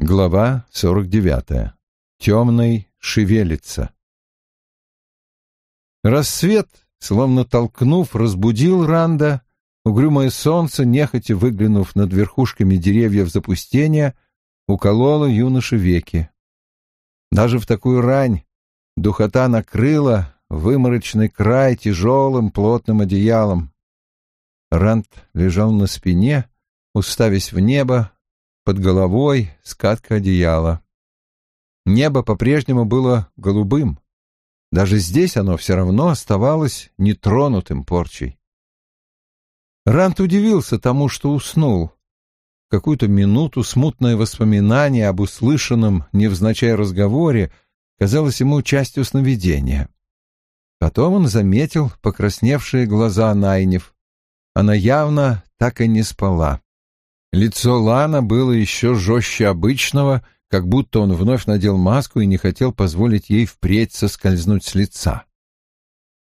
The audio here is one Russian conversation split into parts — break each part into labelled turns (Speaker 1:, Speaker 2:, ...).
Speaker 1: Глава 49. Темный шевелится. Рассвет, словно толкнув, разбудил Ранда. Угрюмое солнце, нехотя выглянув над верхушками деревьев запустения, укололо юноше веки. Даже в такую рань духота накрыла выморочный край тяжелым плотным одеялом. Ранд лежал на спине, уставясь в небо, под головой скатка одеяла. Небо по-прежнему было голубым. Даже здесь оно все равно оставалось нетронутым порчей. Рант удивился тому, что уснул. Какую-то минуту смутное воспоминание об услышанном невзначай разговоре казалось ему частью сновидения. Потом он заметил покрасневшие глаза Найнев. Она явно так и не спала. Лицо Лана было еще жестче обычного, как будто он вновь надел маску и не хотел позволить ей впредь соскользнуть с лица.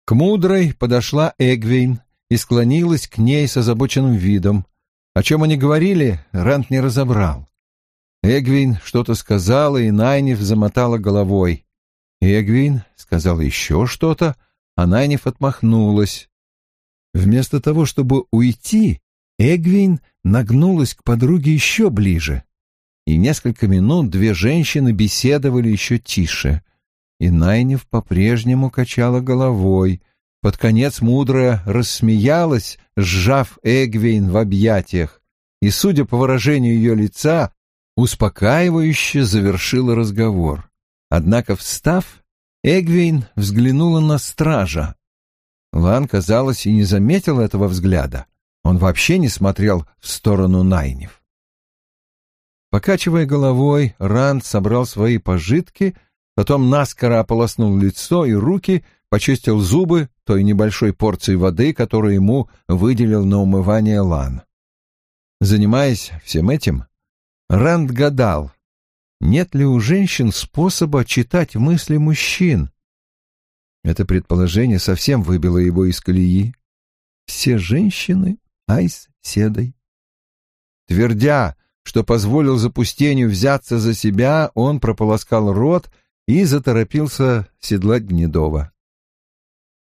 Speaker 1: К мудрой подошла Эгвейн и склонилась к ней с озабоченным видом. О чем они говорили, Рант не разобрал. Эгвин что-то сказала, и Найниф замотала головой. Эгвин сказала еще что-то, а Найниф отмахнулась. Вместо того, чтобы уйти, Эгвин нагнулась к подруге еще ближе, и несколько минут две женщины беседовали еще тише, и Найнев по-прежнему качала головой. Под конец мудрая рассмеялась, сжав Эгвин в объятиях, и, судя по выражению ее лица, успокаивающе завершила разговор. Однако, встав, Эгвин взглянула на стража. Лан, казалось, и не заметил этого взгляда. Он вообще не смотрел в сторону Найнев. Покачивая головой, Ранд собрал свои пожитки, потом наскоро ополоснул лицо и руки, почистил зубы той небольшой порцией воды, которую ему выделил на умывание Лан. Занимаясь всем этим, Ранд гадал, нет ли у женщин способа читать мысли мужчин. Это предположение совсем выбило его из колеи. Все женщины Айс седой. Твердя, что позволил запустению взяться за себя, он прополоскал рот и заторопился седлать Гнедова.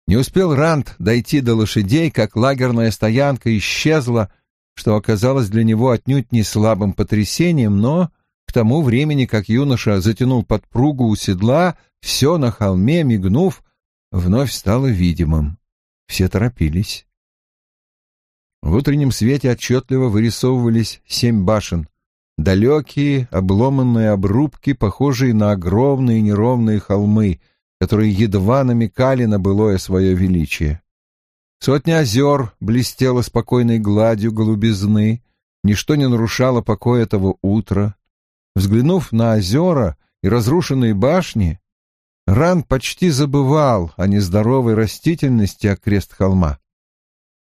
Speaker 1: Не успел Рант дойти до лошадей, как лагерная стоянка исчезла, что оказалось для него отнюдь не слабым потрясением, но к тому времени, как юноша затянул подпругу у седла, все на холме, мигнув, вновь стало видимым. Все торопились. В утреннем свете отчетливо вырисовывались семь башен. Далекие, обломанные обрубки, похожие на огромные неровные холмы, которые едва намекали на былое свое величие. Сотня озер блестела спокойной гладью голубизны, ничто не нарушало покоя этого утра. Взглянув на озера и разрушенные башни, Ран почти забывал о нездоровой растительности окрест холма.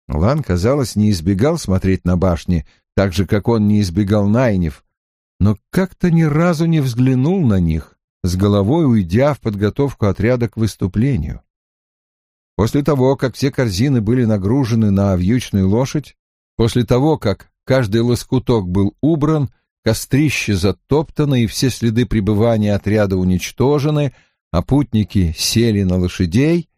Speaker 1: Лан, казалось, не избегал смотреть на башни, так же, как он не избегал Найнев, но как-то ни разу не взглянул на них, с головой уйдя в подготовку отряда к выступлению. После того, как все корзины были нагружены на вьючную лошадь, после того, как каждый лоскуток был убран, кострище затоптано и все следы пребывания отряда уничтожены, а путники сели на лошадей,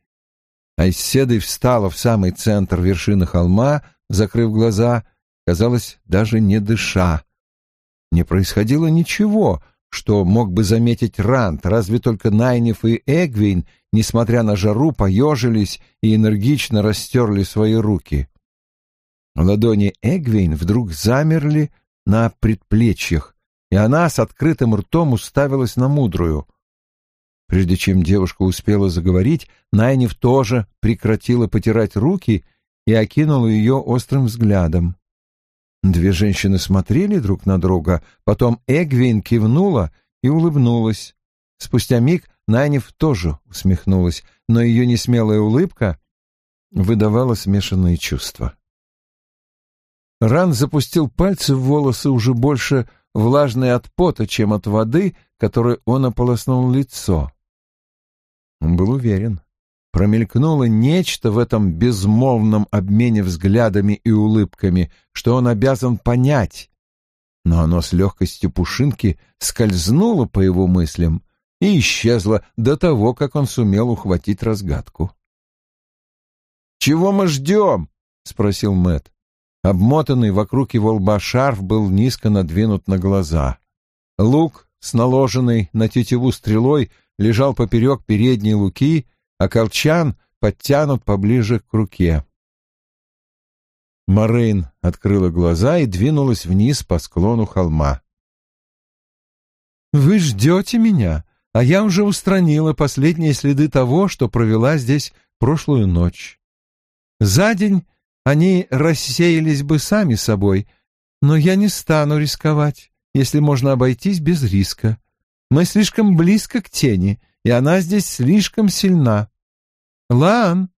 Speaker 1: Айседой встала в самый центр вершины холма, закрыв глаза, казалось, даже не дыша. Не происходило ничего, что мог бы заметить Рант, разве только Найниф и Эгвин, несмотря на жару, поежились и энергично растерли свои руки. Ладони Эгвин вдруг замерли на предплечьях, и она с открытым ртом уставилась на мудрую — Прежде чем девушка успела заговорить, Найнев тоже прекратила потирать руки и окинула ее острым взглядом. Две женщины смотрели друг на друга, потом Эгвин кивнула и улыбнулась. Спустя миг Найнев тоже усмехнулась, но ее несмелая улыбка выдавала смешанные чувства. Ран запустил пальцы в волосы уже больше влажные от пота, чем от воды, которой он ополоснул лицо. Он был уверен. Промелькнуло нечто в этом безмолвном обмене взглядами и улыбками, что он обязан понять. но оно с легкостью пушинки скользнуло по его мыслям и исчезло до того, как он сумел ухватить разгадку. «Чего мы ждем?» — спросил Мэт. Обмотанный вокруг его лба шарф был низко надвинут на глаза. Лук с наложенной на тетиву стрелой лежал поперек передней луки, а колчан подтянут поближе к руке. Морейн открыла глаза и двинулась вниз по склону холма. «Вы ждете меня, а я уже устранила последние следы того, что провела здесь прошлую ночь. За день они рассеялись бы сами собой, но я не стану рисковать, если можно обойтись без риска. Мы слишком близко к тени, и она здесь слишком сильна. Лан!»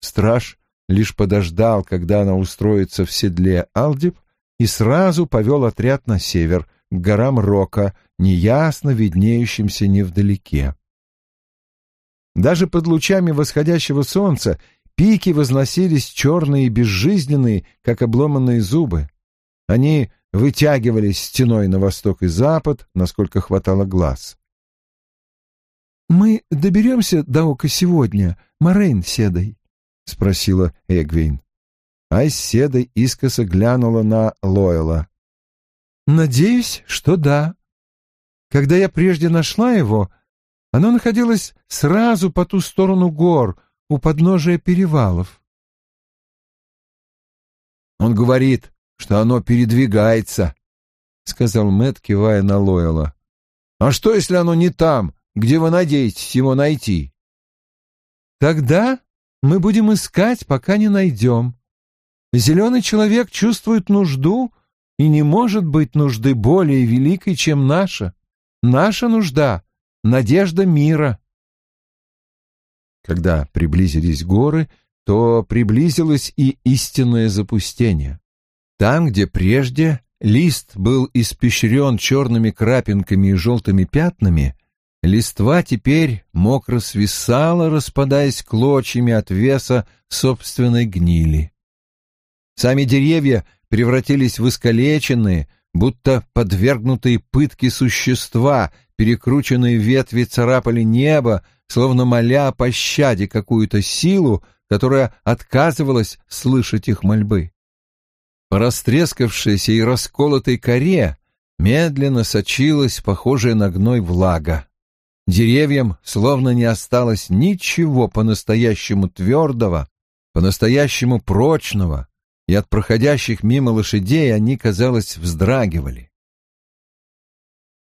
Speaker 1: Страж лишь подождал, когда она устроится в седле Алдип, и сразу повел отряд на север, к горам Рока, неясно виднеющимся невдалеке. Даже под лучами восходящего солнца пики возносились черные и безжизненные, как обломанные зубы. Они вытягивались стеной на восток и запад, насколько хватало глаз. «Мы доберемся до Ока сегодня, Морейн седой?» — спросила Эгвин. Айседа искоса глянула на Лойла. «Надеюсь, что да. Когда я прежде нашла его, оно находилось сразу по ту сторону гор, у подножия перевалов». «Он говорит, что оно передвигается», — сказал Мэт, кивая на Лойла. «А что, если оно не там, где вы надеетесь его найти?» «Тогда мы будем искать, пока не найдем. Зеленый человек чувствует нужду, и не может быть нужды более великой, чем наша. Наша нужда — надежда мира. Когда приблизились горы, то приблизилось и истинное запустение. Там, где прежде лист был испещрен черными крапинками и желтыми пятнами, Листва теперь мокро свисала, распадаясь клочьями от веса собственной гнили. Сами деревья превратились в искалеченные, будто подвергнутые пытке существа, перекрученные ветви царапали небо, словно моля о пощаде какую-то силу, которая отказывалась слышать их мольбы. По растрескавшейся и расколотой коре медленно сочилась похожая на гной влага. Деревьям словно не осталось ничего по-настоящему твердого, по-настоящему прочного, и от проходящих мимо лошадей они, казалось, вздрагивали.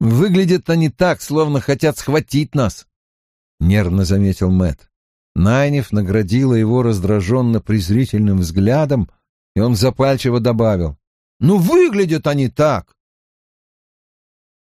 Speaker 1: «Выглядят они так, словно хотят схватить нас», — нервно заметил Мэт. Найнев наградила его раздраженно-презрительным взглядом, и он запальчиво добавил. «Ну, выглядят они так!»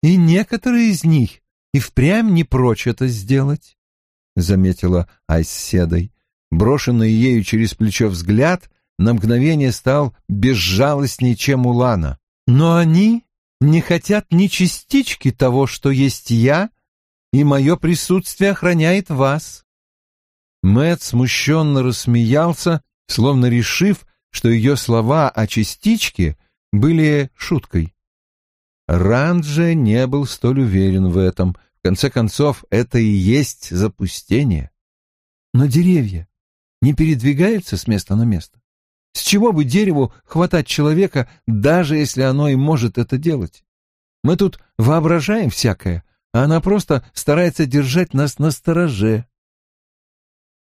Speaker 1: «И некоторые из них и впрямь не прочь это сделать, — заметила Айседой. Брошенный ею через плечо взгляд на мгновение стал безжалостней, чем у Лана. Но они не хотят ни частички того, что есть я, и мое присутствие охраняет вас. Мэт смущенно рассмеялся, словно решив, что ее слова о частичке были шуткой. Ранже не был столь уверен в этом. В конце концов, это и есть запустение. Но деревья не передвигаются с места на место. С чего бы дереву хватать человека, даже если оно и может это делать? Мы тут воображаем всякое, а она просто старается держать нас на стороже.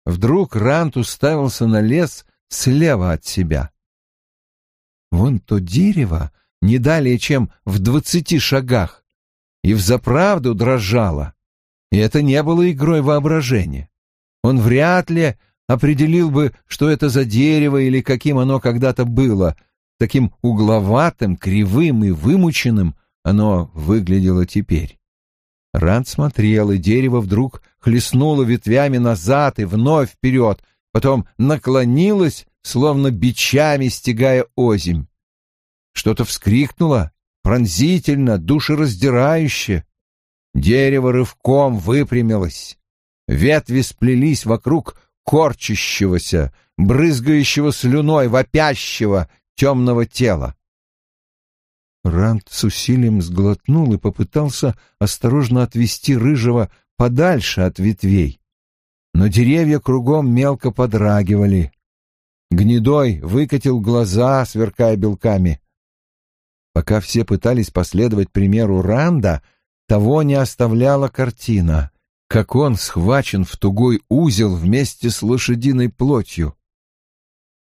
Speaker 1: Вдруг Рант уставился на лес слева от себя. Вон то дерево не далее, чем в двадцати шагах, и взаправду дрожало. И это не было игрой воображения. Он вряд ли определил бы, что это за дерево или каким оно когда-то было. Таким угловатым, кривым и вымученным оно выглядело теперь. Ранд смотрел, и дерево вдруг хлестнуло ветвями назад и вновь вперед, потом наклонилось, словно бичами стегая озимь. Что-то вскрикнуло, пронзительно, душераздирающе. Дерево рывком выпрямилось. Ветви сплелись вокруг корчащегося, брызгающего слюной, вопящего темного тела. Ранд с усилием сглотнул и попытался осторожно отвести рыжего подальше от ветвей. Но деревья кругом мелко подрагивали. Гнедой выкатил глаза, сверкая белками. Пока все пытались последовать примеру Ранда, того не оставляла картина, как он схвачен в тугой узел вместе с лошадиной плотью.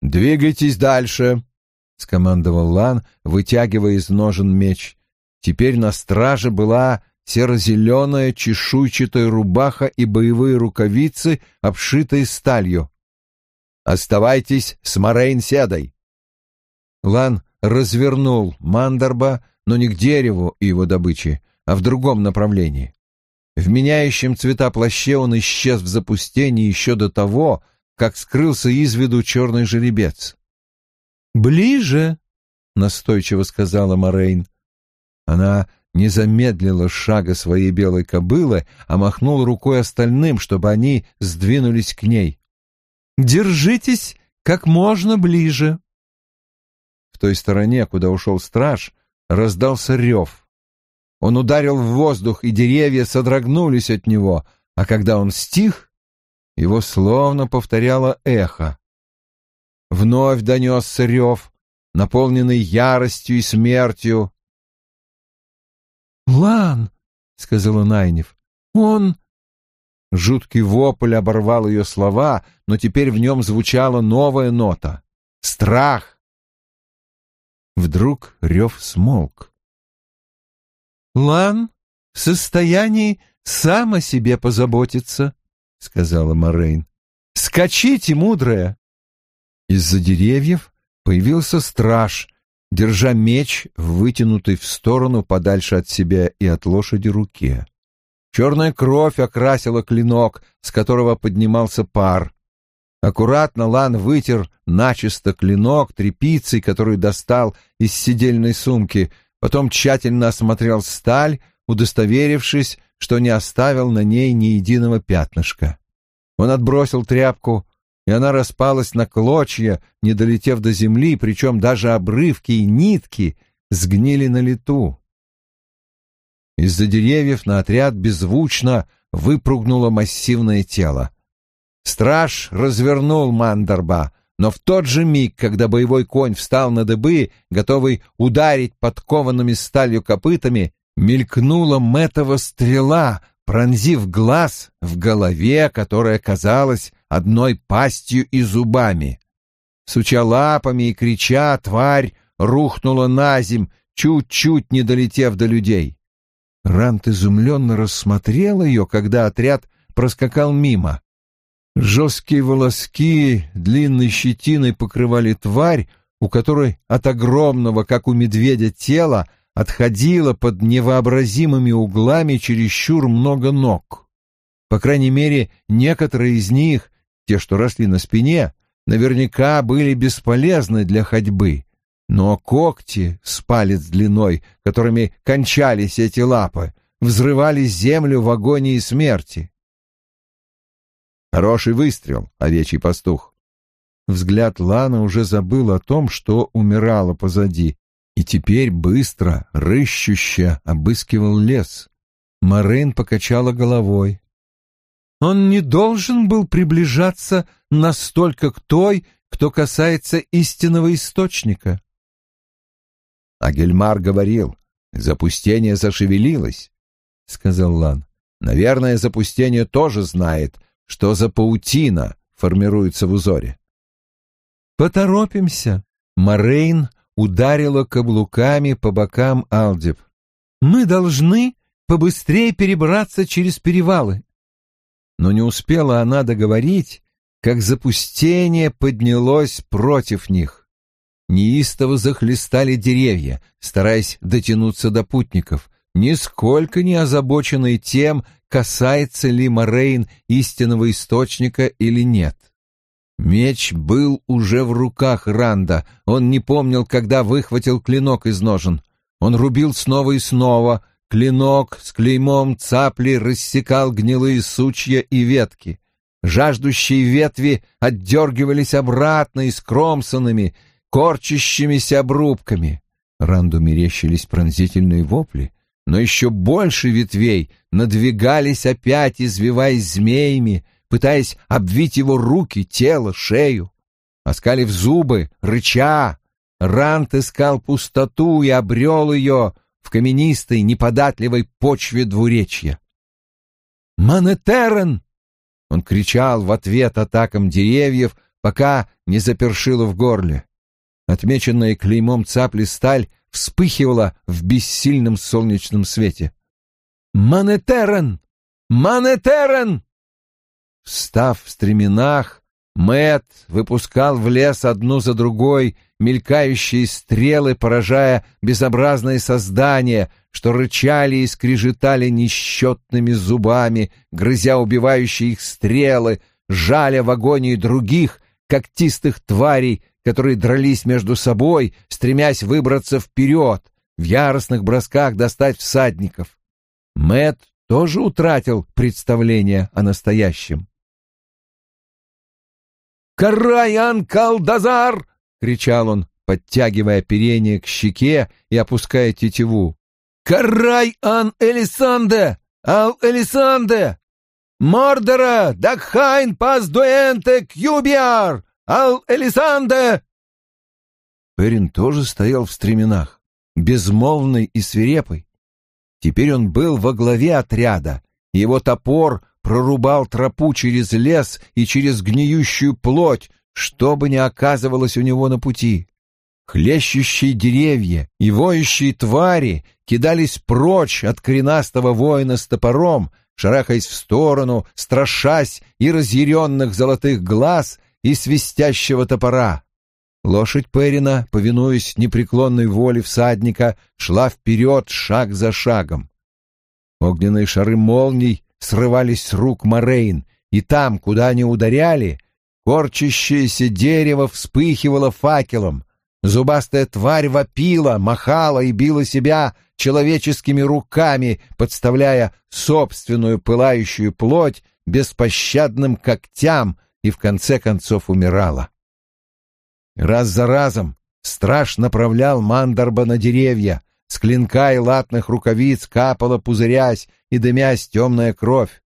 Speaker 1: «Двигайтесь дальше!» — скомандовал Лан, вытягивая из ножен меч. Теперь на страже была серо-зеленая чешуйчатая рубаха и боевые рукавицы, обшитые сталью. «Оставайтесь с Морейн Седой!» Лан развернул Мандарба, но не к дереву и его добыче, а в другом направлении. В меняющем цвета плаще он исчез в запустении еще до того, как скрылся из виду черный жеребец. «Ближе!» — настойчиво сказала Морейн. Она не замедлила шага своей белой кобылы, а махнула рукой остальным, чтобы они сдвинулись к ней. «Держитесь как можно ближе!» В той стороне, куда ушел страж, раздался рев. Он ударил в воздух, и деревья содрогнулись от него, а когда он стих, его словно повторяло эхо. Вновь донесся рев, наполненный яростью и смертью. «Лан!» — сказала Найнев. «Он...» Жуткий вопль оборвал ее слова, но теперь в нем звучала новая нота — страх. Вдруг рев смолк. «Лан в состоянии сам о себе позаботиться», — сказала Морейн. «Скачите, мудрая!» Из-за деревьев появился страж, держа меч, вытянутый в сторону подальше от себя и от лошади руке. Черная кровь окрасила клинок, с которого поднимался пар. Аккуратно Лан вытер начисто клинок тряпицей, которую достал из сидельной сумки, потом тщательно осмотрел сталь, удостоверившись, что не оставил на ней ни единого пятнышка. Он отбросил тряпку, и она распалась на клочья, не долетев до земли, причем даже обрывки и нитки сгнили на лету. Из-за деревьев на отряд беззвучно выпрыгнуло массивное тело. Страж развернул Мандарба, но в тот же миг, когда боевой конь встал на дыбы, готовый ударить подкованными сталью копытами, мелькнула Мэтова стрела, пронзив глаз в голове, которая казалась одной пастью и зубами. Суча лапами и крича, тварь рухнула на земь, чуть-чуть не долетев до людей. Рант изумленно рассмотрел ее, когда отряд проскакал мимо. Жесткие волоски длинной щетиной покрывали тварь, у которой от огромного, как у медведя, тела отходило под невообразимыми углами чересчур много ног. По крайней мере, некоторые из них, те, что росли на спине, наверняка были бесполезны для ходьбы. Но когти с палец длиной, которыми кончались эти лапы, взрывали землю в агонии смерти. Хороший выстрел, овечий пастух. Взгляд Лана уже забыл о том, что умирало позади, и теперь быстро, рыщуще обыскивал лес. Марин покачала головой. Он не должен был приближаться настолько к той, кто касается истинного источника. А Гельмар говорил, запустение зашевелилось, — сказал Лан. Наверное, запустение тоже знает, что за паутина формируется в узоре. Поторопимся. Морейн ударила каблуками по бокам Алдеб. «Мы должны побыстрее перебраться через перевалы». Но не успела она договорить, как запустение поднялось против них. Неистово захлестали деревья, стараясь дотянуться до путников, нисколько не озабоченные тем, касается ли Морейн истинного источника или нет. Меч был уже в руках Ранда. Он не помнил, когда выхватил клинок из ножен. Он рубил снова и снова. Клинок с клеймом цапли рассекал гнилые сучья и ветки. Жаждущие ветви отдергивались обратно и скромсанными, корчащимися обрубками. Ранду мерещились пронзительные вопли, но еще больше ветвей надвигались опять, извиваясь змеями, пытаясь обвить его руки, тело, шею. Оскалив зубы, рыча, Рант искал пустоту и обрел ее в каменистой, неподатливой почве двуречья. «Манетерен!» Он кричал в ответ атакам деревьев, пока не запершило в горле. Отмеченная клеймом цапли сталь вспыхивала в бессильном солнечном свете. «Манетерен! Манетерен!» Встав в стременах, Мэт выпускал в лес одну за другой мелькающие стрелы, поражая безобразные создания, что рычали и скрежетали несчетными зубами, грызя убивающие их стрелы, жаля в агонии других когтистых тварей, которые дрались между собой, стремясь выбраться вперед, в яростных бросках достать всадников. Мэт тоже утратил представление о настоящем. «Карай ан Калдазар!» — кричал он, подтягивая оперение к щеке и опуская тетиву. «Карай ан Элисанде! Ал Элисанде! Мордера! Дакхайн пас дуэнте кьюбиар! Ал Элисанде!» Перин тоже стоял в стременах, безмолвный и свирепый. Теперь он был во главе отряда, его топор прорубал тропу через лес и через гниющую плоть, что бы ни оказывалось у него на пути. Хлещущие деревья и воющие твари кидались прочь от коренастого воина с топором, шарахаясь в сторону, страшась и разъяренных золотых глаз и свистящего топора. Лошадь Перина, повинуясь непреклонной воле всадника, шла вперед шаг за шагом. Огненные шары молний срывались с рук Морейн, и там, куда они ударяли, корчащееся дерево вспыхивало факелом. Зубастая тварь вопила, махала и била себя человеческими руками, подставляя собственную пылающую плоть беспощадным когтям и в конце концов умирала. Раз за разом страж направлял Мандарба на деревья, с клинка и латных рукавиц капала, пузырясь и дымясь темная кровь.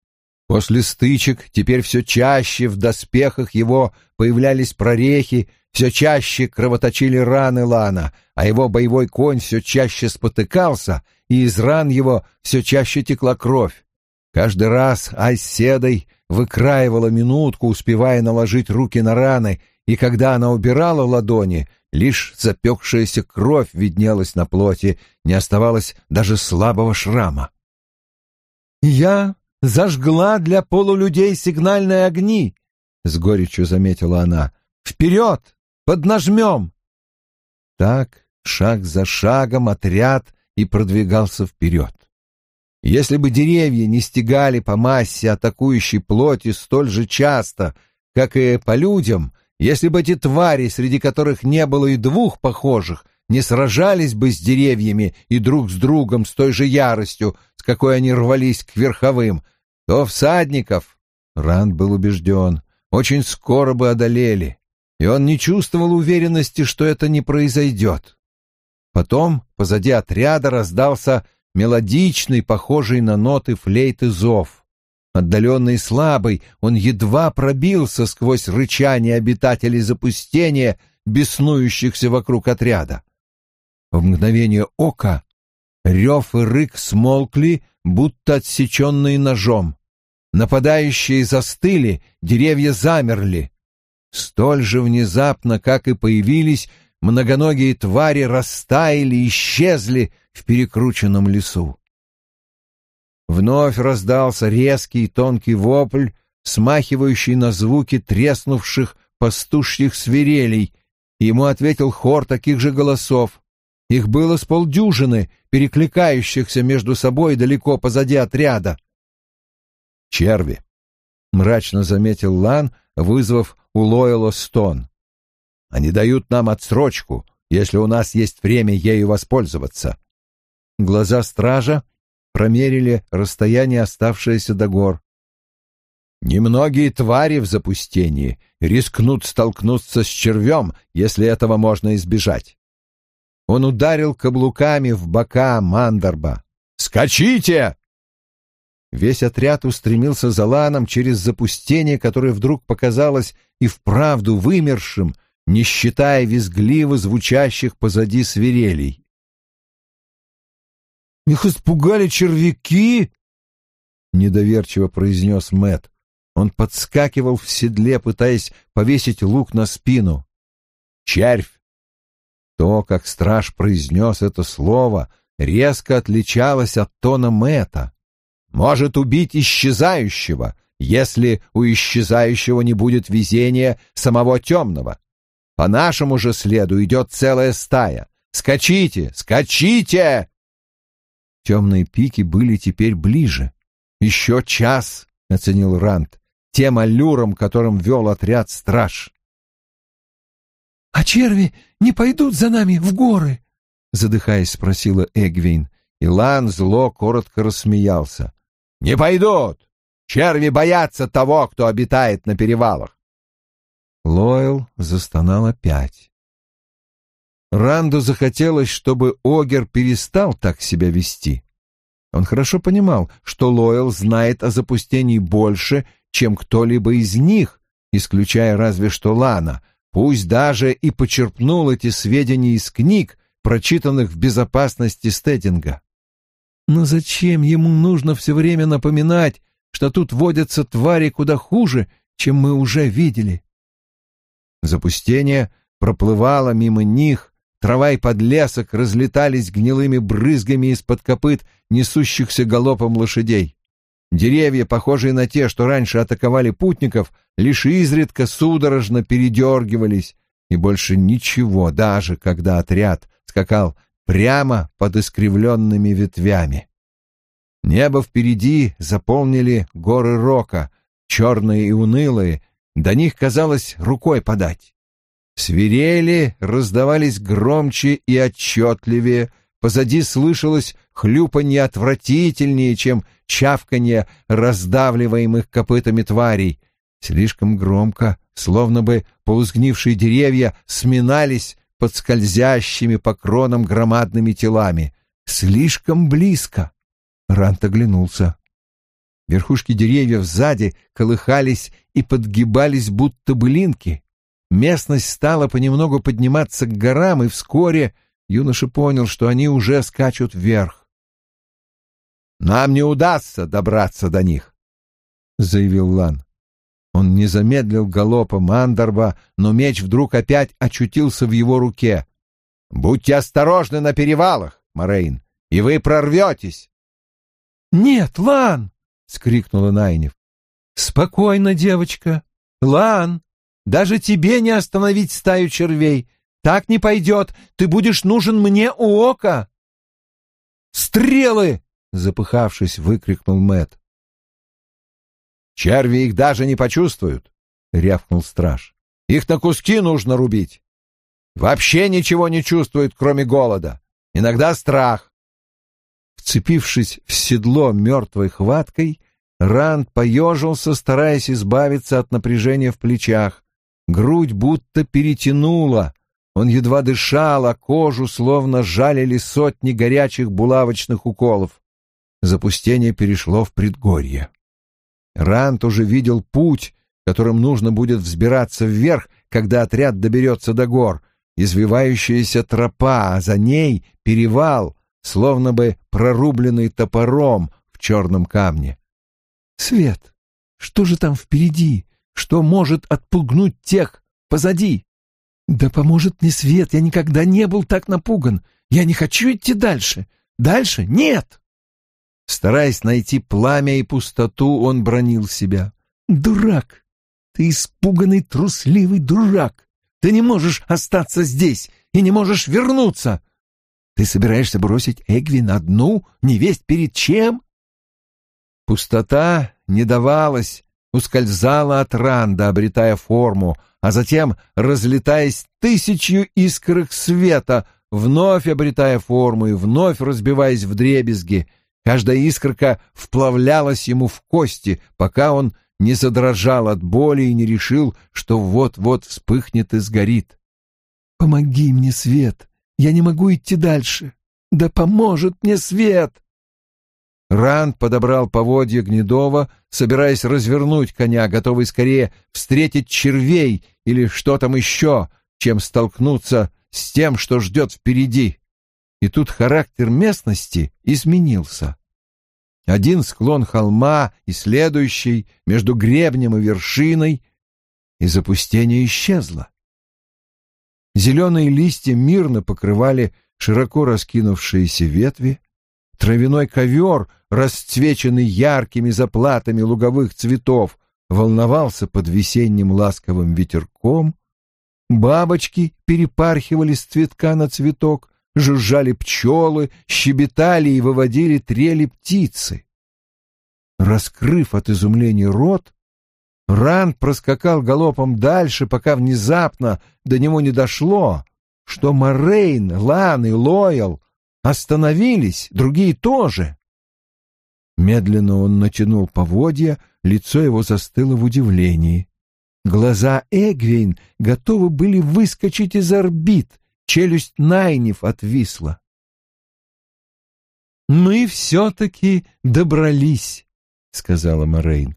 Speaker 1: После стычек теперь все чаще в доспехах его появлялись прорехи, все чаще кровоточили раны Лана, а его боевой конь все чаще спотыкался, и из ран его все чаще текла кровь. Каждый раз Айседой выкраивала минутку, успевая наложить руки на раны, и когда она убирала ладони, лишь запекшаяся кровь виднелась на плоти, не оставалось даже слабого шрама. «Я зажгла для полулюдей сигнальные огни», — с горечью заметила она. «Вперед! Поднажмем!» Так, шаг за шагом, отряд и продвигался вперед. Если бы деревья не стегали по массе атакующей плоти столь же часто, как и по людям, если бы эти твари, среди которых не было и двух похожих, не сражались бы с деревьями и друг с другом с той же яростью, с какой они рвались к верховым, то всадников, Ранд был убежден, очень скоро бы одолели, и он не чувствовал уверенности, что это не произойдет. Потом позади отряда раздался мелодичный, похожий на ноты флейты зов. Отдаленный и слабый, он едва пробился сквозь рычание обитателей запустения, беснующихся вокруг отряда. В мгновение ока рев и рык смолкли, будто отсеченные ножом. Нападающие застыли, деревья замерли. Столь же внезапно, как и появились, многоногие твари растаяли и исчезли в перекрученном лесу. Вновь раздался резкий тонкий вопль, смахивающий на звуки треснувших пастушьих свирелей. Ему ответил хор таких же голосов. Их было с полдюжины, перекликающихся между собой далеко позади отряда. «Черви!» — мрачно заметил Лан, вызвав у Лойла стон. «Они дают нам отсрочку, если у нас есть время ею воспользоваться». Глаза стража промерили расстояние, оставшееся до гор. Немногие твари в запустении рискнут столкнуться с червем, если этого можно избежать. он ударил каблуками в бока Мандарба. «Скачите!» Весь отряд устремился за ланом через запустение, которое вдруг показалось и вправду вымершим, не считая визгливо звучащих позади свирелей. «Их испугали червяки!» — недоверчиво произнес Мэт. Он подскакивал в седле, пытаясь повесить лук на спину. «Червь!» То, как страж произнес это слово, резко отличалось от тона Мэта. «Может убить исчезающего, если у исчезающего не будет везения самого темного. По нашему же следу идет целая стая. Скачите! Скачите!» Темные пики были теперь ближе. «Еще час», — оценил Рант, — «тем аллюром, которым вел отряд страж».
Speaker 2: «А черви не пойдут за нами в горы?» — задыхаясь, спросила Эгвин.
Speaker 1: И Лан зло коротко рассмеялся. «Не пойдут! Черви боятся того, кто обитает на перевалах!» Лойл застонал опять. Ранду захотелось, чтобы Огер перестал так себя вести. Он хорошо понимал, что Лойл знает о запустении больше, чем кто-либо из них, исключая разве что Лана, пусть даже и почерпнул эти сведения из книг, прочитанных в безопасности Стединга. Но зачем ему нужно все время напоминать, что тут водятся твари куда хуже, чем мы уже видели? Запустение проплывало мимо них, Трава и подлесок разлетались гнилыми брызгами из-под копыт несущихся галопом лошадей. Деревья, похожие на те, что раньше атаковали путников, лишь изредка судорожно передергивались, и больше ничего, даже когда отряд скакал прямо под искривленными ветвями. Небо впереди заполнили горы рока, черные и унылые, до них казалось рукой подать. Свирели раздавались громче и отчетливее, позади слышалось хлюпанье отвратительнее, чем чавканье раздавливаемых копытами тварей. Слишком громко, словно бы полузгнившие деревья сминались под скользящими по кронам громадными телами. Слишком близко. Рант оглянулся. Верхушки деревьев сзади колыхались и подгибались, будто былинки. Местность стала понемногу подниматься к горам, и вскоре юноша понял, что они уже скачут вверх. «Нам не удастся добраться до них», — заявил Лан. Он не замедлил галопа Мандарба, но меч вдруг опять очутился в его руке. «Будьте осторожны на перевалах, Морейн, и вы прорветесь!»
Speaker 2: «Нет, Лан!» — скрикнула Найнев. «Спокойно, девочка. Лан, даже тебе не остановить стаю червей. Так не пойдет. Ты будешь нужен мне у ока. Стрелы! Запыхавшись, выкрикнул Мэт.
Speaker 1: Черви их даже не почувствуют, рявкнул страж. Их на куски нужно рубить. Вообще ничего не чувствуют, кроме голода. Иногда страх. Вцепившись в седло мертвой хваткой, Ранд поежился, стараясь избавиться от напряжения в плечах. Грудь будто перетянула, он едва дышал, а кожу словно жалили сотни горячих булавочных уколов. Запустение перешло в предгорье. Рант уже видел путь, которым нужно будет взбираться вверх, когда отряд доберется до гор, извивающаяся тропа, а за ней перевал, словно бы прорубленный топором в черном камне.
Speaker 2: «Свет, что же там впереди?» Что может отпугнуть тех позади. Да поможет мне свет, я никогда не был так напуган. Я не хочу идти дальше. Дальше нет.
Speaker 1: Стараясь найти пламя и пустоту, он бронил себя.
Speaker 2: Дурак! Ты испуганный, трусливый дурак! Ты не можешь остаться здесь и не можешь вернуться! Ты собираешься бросить Эгвин одну, невесть перед чем?
Speaker 1: Пустота не давалась, ускользала от Ранда, обретая форму, а затем, разлетаясь тысячью искрах света, вновь обретая форму и вновь разбиваясь в дребезги. Каждая искорка вплавлялась ему в кости, пока он не задрожал от боли и не решил, что вот-вот вспыхнет и сгорит.
Speaker 2: «Помоги мне, Свет! Я не могу идти дальше. Да поможет мне свет!»
Speaker 1: Ранд подобрал поводья Гнедова, собираясь развернуть коня, готовый скорее встретить червей или что там еще, чем столкнуться с тем, что ждет впереди. И тут характер местности изменился. Один склон холма и следующий, между гребнем и вершиной, и запустение исчезло. Зеленые листья мирно покрывали широко раскинувшиеся ветви, Травяной ковер, расцвеченный яркими заплатами луговых цветов, волновался под весенним ласковым ветерком. Бабочки перепархивали с цветка на цветок, жужжали пчелы, щебетали и выводили трели птицы. Раскрыв от изумления рот, Ранд проскакал галопом дальше, пока внезапно до него не дошло, что Морейн, Лан и Лоял Остановились, другие тоже. Медленно он натянул поводья, лицо его застыло в удивлении. Глаза Эгвейн готовы были выскочить из орбит, челюсть Найнев отвисла. «Мы все-таки добрались», — сказала Морейн.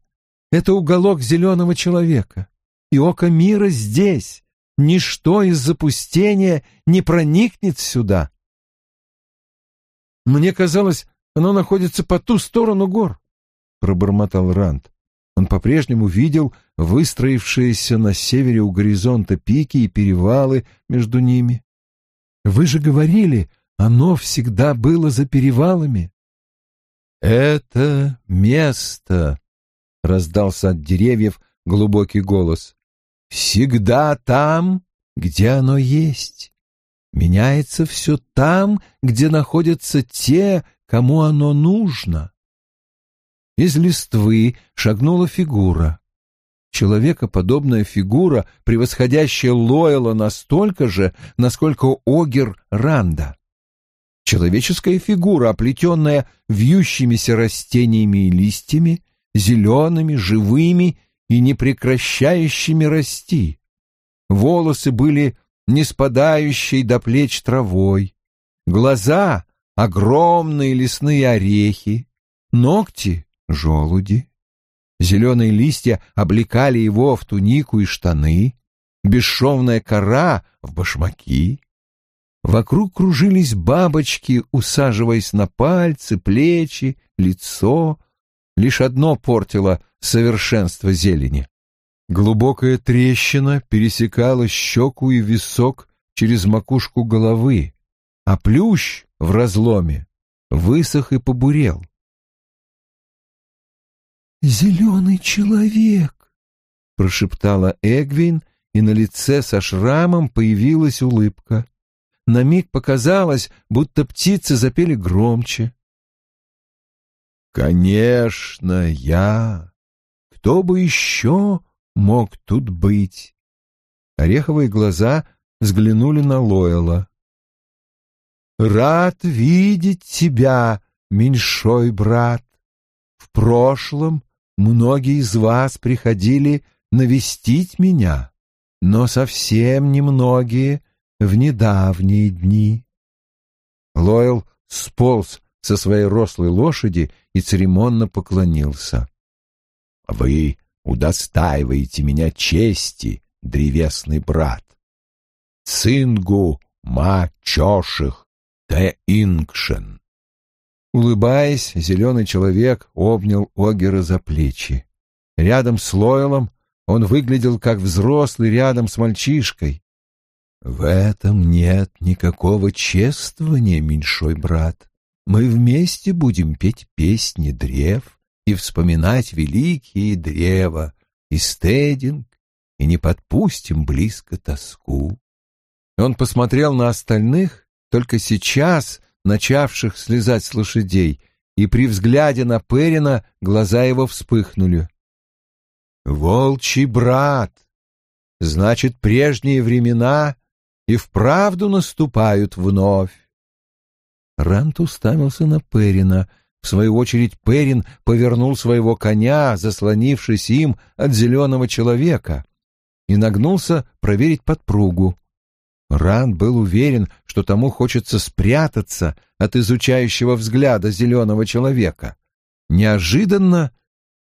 Speaker 1: «Это уголок зеленого человека, и око мира здесь. Ничто из запустения не проникнет сюда. Мне казалось, оно находится по ту сторону гор, — пробормотал Ранд. Он по-прежнему видел выстроившиеся на севере у горизонта пики и перевалы между ними. Вы же говорили, оно всегда было за перевалами. «Это место», — раздался от деревьев глубокий голос, — «всегда там, где оно есть. Меняется все там, где находятся те, кому оно нужно. Из листвы шагнула фигура. Человекоподобная фигура, превосходящая Лойла настолько же, насколько Огер Ранда. Человеческая фигура, оплетенная вьющимися растениями и листьями, зелеными, живыми и непрекращающими расти. Волосы были не спадающей до плеч травой, глаза — огромные лесные орехи, ногти — желуди. Зеленые листья облекали его в тунику и штаны, бесшовная кора — в башмаки. Вокруг кружились бабочки, усаживаясь на пальцы, плечи, лицо. Лишь одно портило совершенство зелени Глубокая трещина пересекала щеку и висок через макушку головы, а плющ в разломе высох и побурел.
Speaker 2: «Зеленый человек!» — прошептала Эгвин, и на лице со шрамом появилась улыбка. На миг показалось, будто птицы запели громче. «Конечно, я! Кто бы еще мог тут быть? Ореховые глаза взглянули на Лойла. «Рад видеть тебя, меньшой брат. В прошлом многие из вас приходили навестить меня, но совсем немногие в недавние дни». Лойл сполз со своей рослой лошади и церемонно поклонился. «Вы удостаиваете меня чести, древесный брат. Цингу ма чоших те инкшен. Улыбаясь, зеленый человек обнял Огера за плечи. Рядом с Лойлом он выглядел как взрослый рядом с мальчишкой. «В этом нет никакого чествования, меньшой брат. Мы вместе будем петь песни древ и вспоминать великие древа, и стединг, и не подпустим близко тоску. Он посмотрел на остальных, только сейчас начавших слезать с лошадей, и при взгляде на Перина глаза его вспыхнули. «Волчий брат! Значит, прежние времена и вправду наступают вновь!» Рант уставился на Перина — в свою очередь Перин повернул своего коня, заслонившись им от зеленого человека, и нагнулся проверить подпругу.
Speaker 1: Ран был уверен, что тому хочется спрятаться от изучающего взгляда зеленого человека. Неожиданно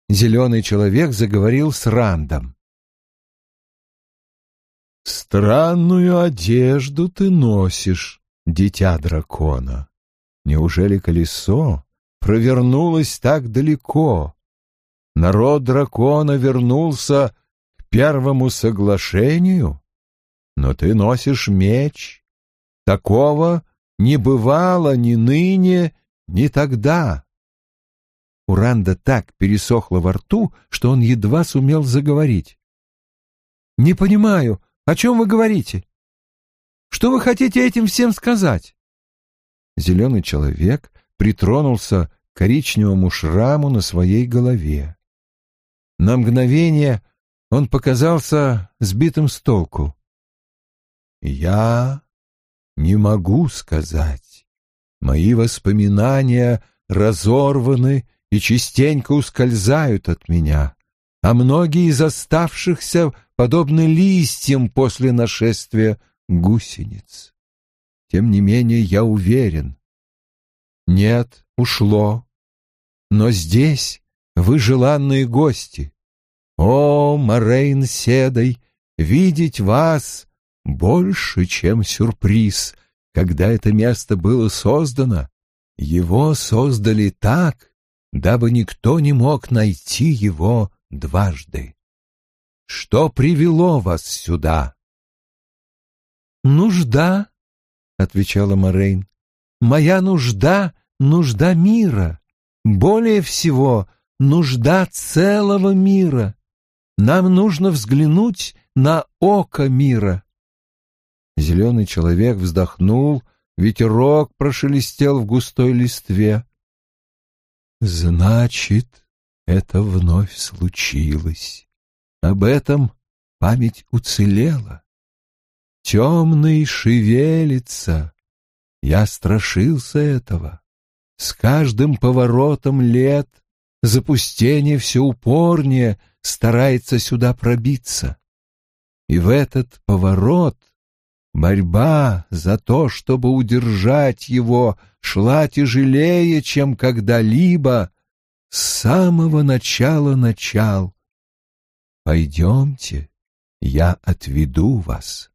Speaker 1: зеленый человек заговорил с Рандом. «Странную одежду ты носишь, дитя дракона. Неужели колесо провернулось так далеко? Народ дракона вернулся к первому соглашению?» но ты носишь меч. Такого не бывало ни ныне, ни тогда. У Ранда так пересохло во рту, что он едва сумел заговорить. «Не понимаю, о чем вы говорите? Что вы хотите этим всем сказать?» Зеленый человек притронулся к коричневому шраму на своей голове. На мгновение он показался сбитым с толку. Я не могу сказать. Мои воспоминания разорваны и частенько ускользают от меня, а многие из оставшихся подобны листьям после нашествия гусениц. Тем не менее, я уверен. Нет, ушло. Но здесь вы желанные гости. О, Морейн Седой, видеть вас больше, чем сюрприз. Когда это место было создано, его создали так, дабы никто не мог найти его дважды. Что привело вас сюда? «Нужда», — отвечала Морейн. «Моя нужда — нужда мира. Более всего, нужда целого мира. Нам нужно взглянуть на око мира. Зеленый человек вздохнул, ветерок прошелестел в густой листве. Значит, это вновь случилось. Об этом память уцелела. Темный шевелится. Я страшился этого. С каждым поворотом лет запустение все упорнее старается сюда пробиться. И в этот поворот — Борьба за то, чтобы удержать его, шла тяжелее, чем когда-либо с самого начала начал. Пойдемте, я отведу вас.